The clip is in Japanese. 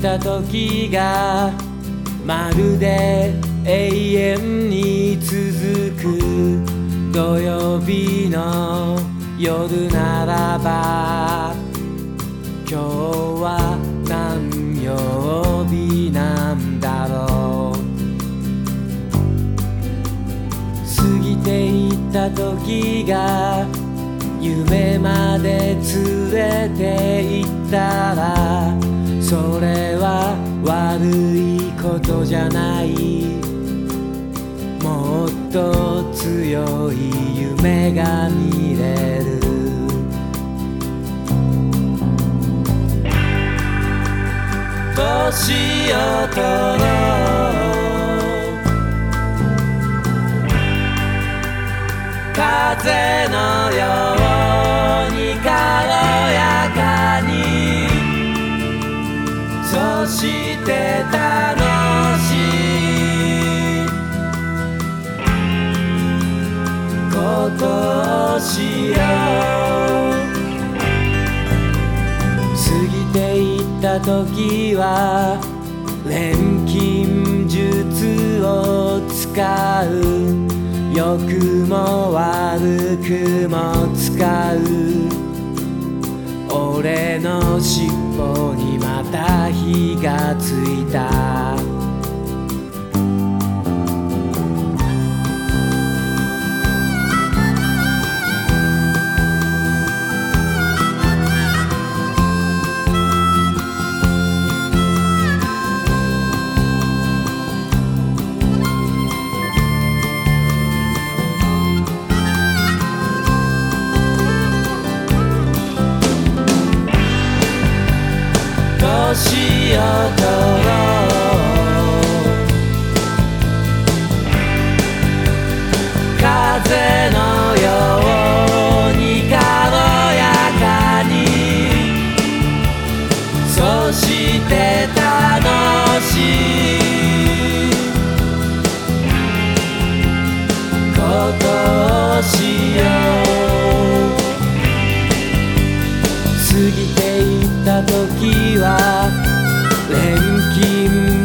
た時がまるで永遠に続く。土曜日の夜ならば今日は何曜日なんだろう。過ぎていった時が夢まで連れて行ったらそれは悪いことじゃないもっと強い夢が見れる。年を取ろう。風のようていった時は錬金術を使う。良くも悪くも使う。俺の尻尾にまた火がついた。年を取ろ金